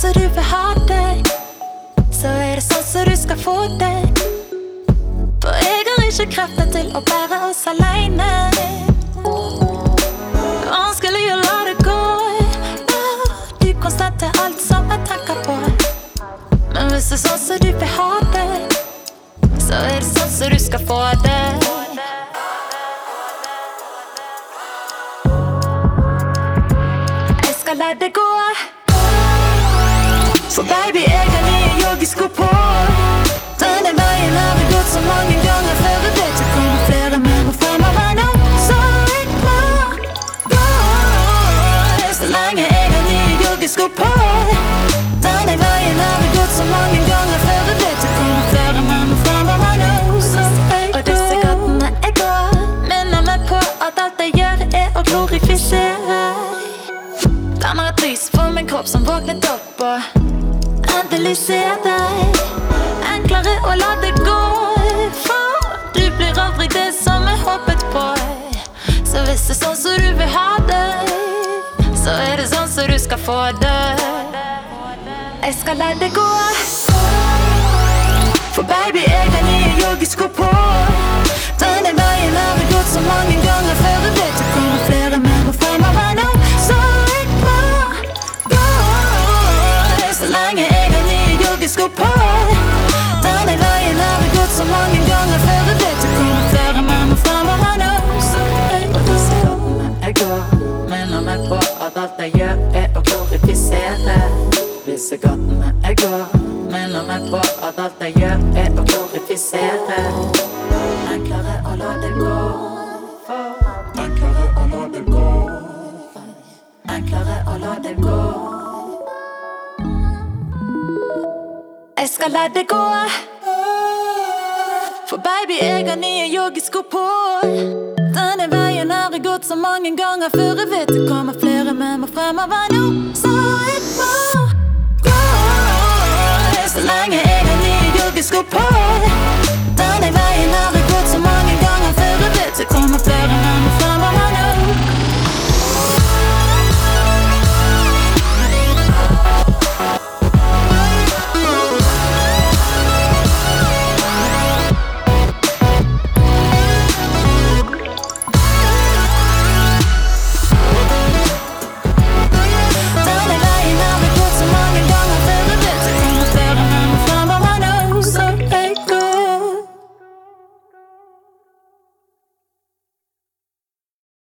som du vil ha det. Så er det sånn som du skal få det. For jeg har ikke krefter til å bære oss aleine. Vanskelig å la det gå. Du konstater alt som jeg tenker på. Men hvis det er sånn som du vil ha det, så er det sånn som du skal få det. skal la det gå. For baby, jeg har nye joggesko på. Denne veien har vi gått så mange ganger før. Jeg vet det kommer flere mer og fremover nå. Så jeg må gå. Så lenge jeg har nye joggesko på. Denne veien har vi gått så mange ganger før. Jeg vet det kommer flere mer og fremover nå. Så jeg og disse gatene jeg går, minner meg på at alt jeg gjør, er å glorifisere. Danner et lys for min kropp som våknet opp og endelig ser deg. Enklere å la det gå, for du blir aldri det som jeg håpet på. Så hvis det er sånn som du vil ha det, så er det sånn som du skal få det. Jeg skal la det gå. For baby, jeg har nye joggesko på. Disse gatene jeg går, minner meg på at alt jeg gjør, er å glorifisere. Enklere å la det gå. Enklere å la det gå. Enklere å la det gå. Jeg skal la det gå. For baby, jeg har nye joggesko på. Denne veien har jeg gått så mange ganger før. Jeg vet det kommer flere med meg fremover nå. Så jeg må